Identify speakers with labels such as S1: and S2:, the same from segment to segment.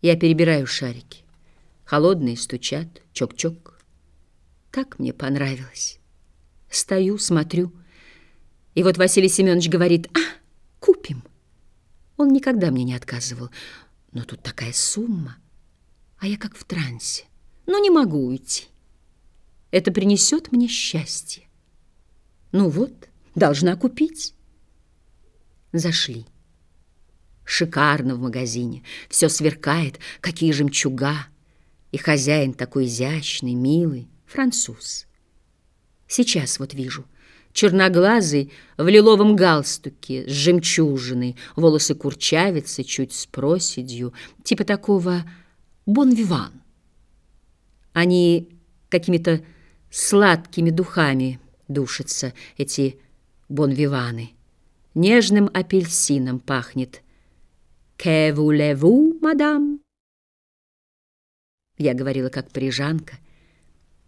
S1: Я перебираю шарики. Холодные стучат, чок-чок. Как мне понравилось. Стою, смотрю. И вот Василий Семенович говорит, а, купим. Он никогда мне не отказывал. Но тут такая сумма. А я как в трансе. Ну, не могу уйти. Это принесет мне счастье. Ну вот, должна купить. Зашли. Шикарно в магазине. Все сверкает, какие жемчуга. И хозяин такой изящный, милый, француз. Сейчас вот вижу. Черноглазый, в лиловом галстуке, с жемчужиной, волосы курчавицы, чуть с проседью, типа такого бон-виван. Они какими-то сладкими духами душатся, эти бон-виваны. Нежным апельсином пахнет. «Que voulez-vous, мадам?» Я говорила как парижанка,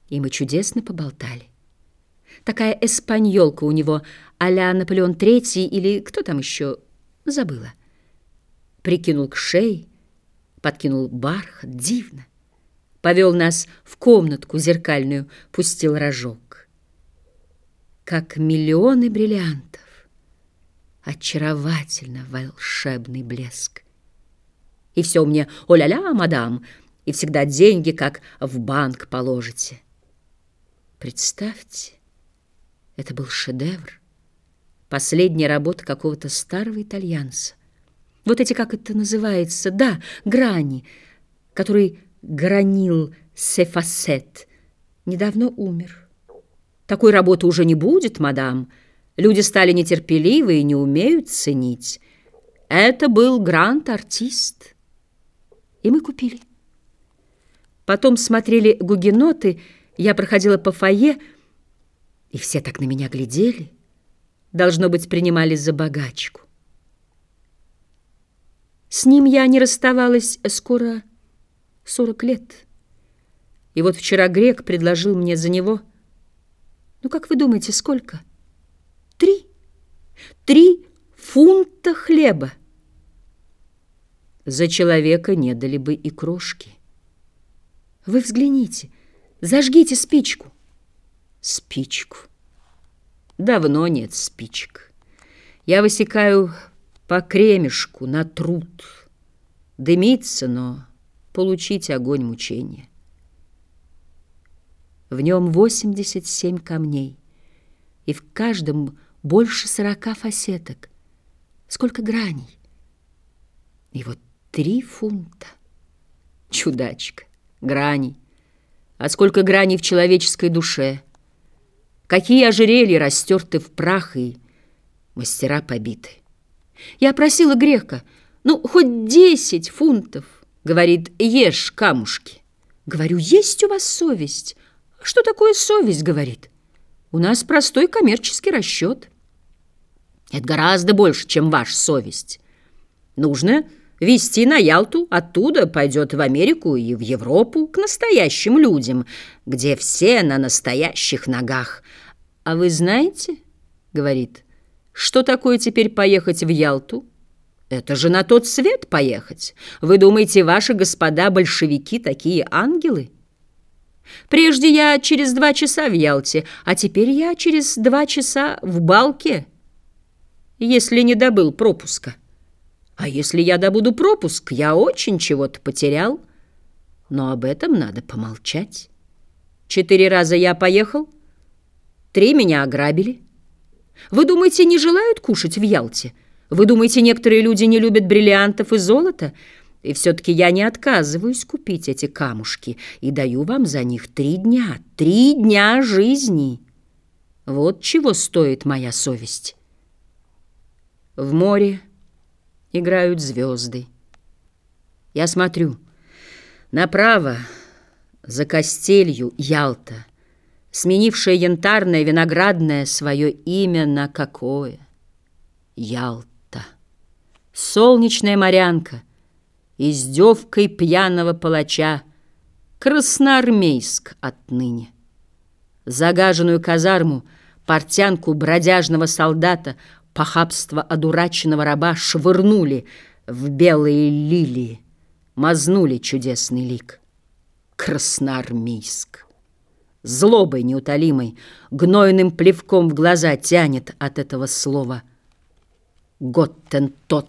S1: и мы чудесно поболтали. Такая эспаньолка у него, а-ля Наполеон Третий или кто там еще, забыла. Прикинул к шее, подкинул бархат, дивно. Повел нас в комнатку зеркальную, пустил рожок. Как миллионы бриллиантов. Очаровательно волшебный блеск. И все мне «О-ля-ля, мадам!» И всегда деньги, как в банк положите. Представьте, это был шедевр. Последняя работа какого-то старого итальянца. Вот эти, как это называется, да, грани, который гранил Сефасет, недавно умер. Такой работы уже не будет, мадам. Люди стали нетерпеливы и не умеют ценить. Это был грант-артист. И мы купили. Потом смотрели гугеноты, я проходила по фойе, и все так на меня глядели. Должно быть, принимались за богачку. С ним я не расставалась скоро сорок лет. И вот вчера грек предложил мне за него... Ну, как вы думаете, сколько? Три. Три фунта хлеба. За человека не дали бы и крошки. Вы взгляните, зажгите спичку. Спичку. Давно нет спичек. Я высекаю по кремешку на труд. Дымится, но получить огонь мучения. В нем 87 камней, и в каждом больше сорока фасеток. Сколько граней? И вот три фунта. Чудачка, граней. А сколько граней в человеческой душе? Какие ожерелья растерты в прах и мастера побиты. Я просила грека, ну, хоть десять фунтов. Говорит, ешь камушки. Говорю, есть у вас совесть? Что такое совесть, говорит? У нас простой коммерческий расчет. Это гораздо больше, чем ваша совесть. Нужно везти на Ялту, оттуда пойдет в Америку и в Европу к настоящим людям, где все на настоящих ногах. А вы знаете, говорит, что такое теперь поехать в Ялту? Это же на тот свет поехать. Вы думаете, ваши господа большевики такие ангелы? Прежде я через два часа в Ялте, а теперь я через два часа в Балке, если не добыл пропуска. А если я добуду пропуск, я очень чего-то потерял. Но об этом надо помолчать. Четыре раза я поехал, три меня ограбили. Вы думаете, не желают кушать в Ялте? Вы думаете, некоторые люди не любят бриллиантов и золота? И все-таки я не отказываюсь купить эти камушки и даю вам за них три дня, три дня жизни. Вот чего стоит моя совесть. В море играют звезды. Я смотрю. Направо, за костелью, Ялта, сменившая янтарное виноградное свое имя на какое? Ялта. Солнечная морянка, издевкой пьяного палача, Красноармейск отныне. Загаженную казарму, портянку бродяжного солдата, Похабство одураченного раба швырнули в белые лилии. Мазнули чудесный лик. Красноармейск. Злобой неутолимой, гнойным плевком в глаза тянет от этого слова. Готтентот